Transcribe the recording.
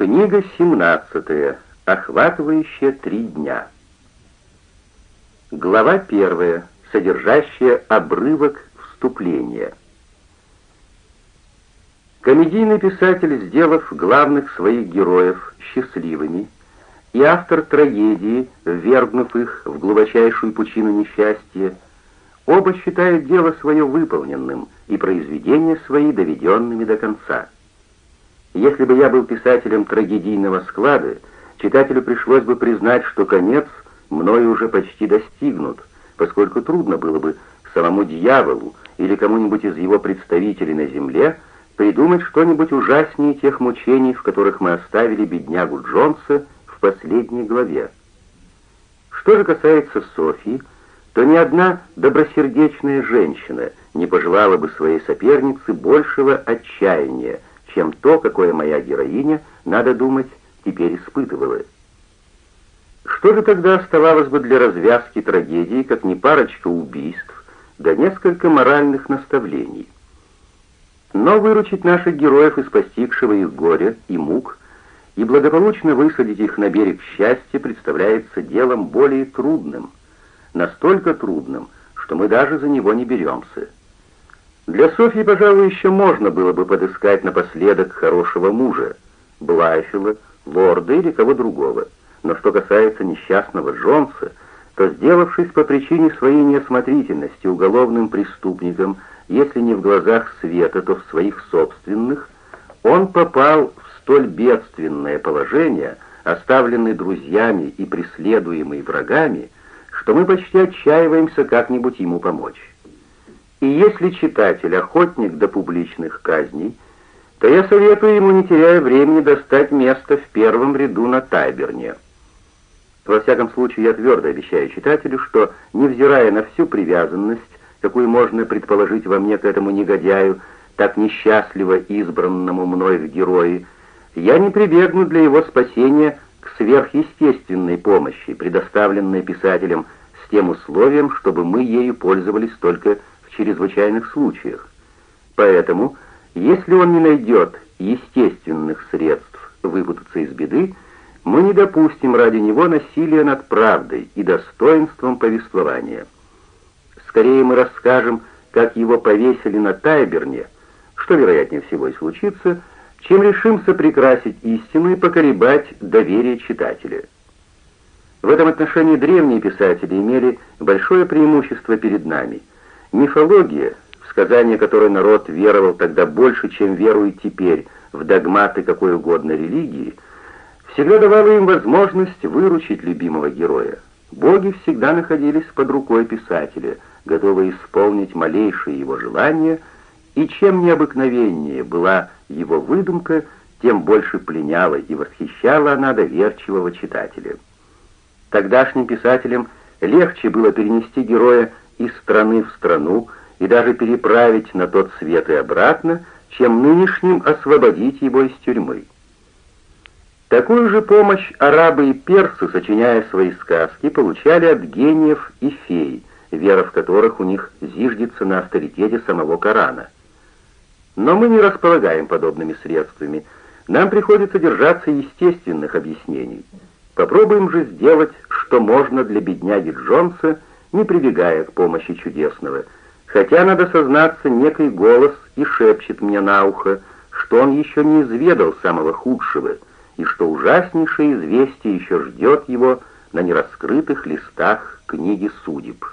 Книга 17, охватывающая три дня. Глава 1, содержащая обрывок вступления. Комедийный писатель, сделав главных своих героев счастливыми, и автор трагедии, ввергнув их в глубочайшую пучину несчастья, оба считают дело свое выполненным и произведения свои доведенными до конца. Если бы я был писателем трагедийного склада, читателю пришлось бы признать, что конец мною уже почти достигнут, поскольку трудно было бы самому дьяволу или кому-нибудь из его представителей на земле придумать что-нибудь ужаснее тех мучений, в которых мы оставили беднягу Джонса в последней главе. Что же касается Софии, то ни одна добросердечная женщина не пожелала бы своей сопернице большего отчаяния, чем то, какое моя героиня, надо думать, теперь испытывала. Что же тогда оставалось бы для развязки трагедии, как не парочка убийств, да несколько моральных наставлений? Но выручить наших героев из постигшего их горя и мук и благополучно высадить их на берег счастья представляется делом более трудным, настолько трудным, что мы даже за него не беремся. Для Софьи, пожалуй, еще можно было бы подыскать напоследок хорошего мужа, Блайфила, лорда или кого другого. Но что касается несчастного Джонса, то, сделавшись по причине своей неосмотрительности уголовным преступником, если не в глазах света, то в своих собственных, он попал в столь бедственное положение, оставленный друзьями и преследуемый врагами, что мы почти отчаиваемся как-нибудь ему помочь. И если читатель охотник до публичных казней, то я советую ему, не теряя времени, достать место в первом ряду на Тайберне. Во всяком случае, я твердо обещаю читателю, что, невзирая на всю привязанность, какую можно предположить во мне к этому негодяю, так несчастливо избранному мной в герои, я не прибегну для его спасения к сверхъестественной помощи, предоставленной писателем с тем условием, чтобы мы ею пользовались только чрезвычайных случаях. Поэтому, если он не найдет естественных средств выпутаться из беды, мы не допустим ради него насилия над правдой и достоинством повествования. Скорее мы расскажем, как его повесили на Тайберне, что вероятнее всего и случится, чем решимся прикрасить истину и поколебать доверие читателя. В этом отношении древние писатели имели большое преимущество перед нами – Мифология, в сказания которой народ веровал тогда больше, чем верует теперь в догматы какой угодно религии, всегда давала им возможность выручить любимого героя. Боги всегда находились под рукой писателя, готовые исполнить малейшие его желания, и чем необыкновеннее была его выдумка, тем больше пленяла и восхищала она доверчивого читателя. Тогдашним писателям легче было перенести героя из страны в страну и даже переправить на тот свет и обратно, чем нынешним освободить его из тюрьмы. Такую же помощь арабы и персы, сочиняя свои сказки, получали от гениев и фей, вера в которых у них зиждется на авторитете самого Корана. Но мы не располагаем подобными средствами, нам приходится держаться естественных объяснений. Попробуем же сделать, что можно для бедняги Джонса, не прибегая к помощи чудесного, хотя, надо сознаться, некий голос и шепчет мне на ухо, что он еще не изведал самого худшего, и что ужаснейшее известие еще ждет его на нераскрытых листах книги судеб.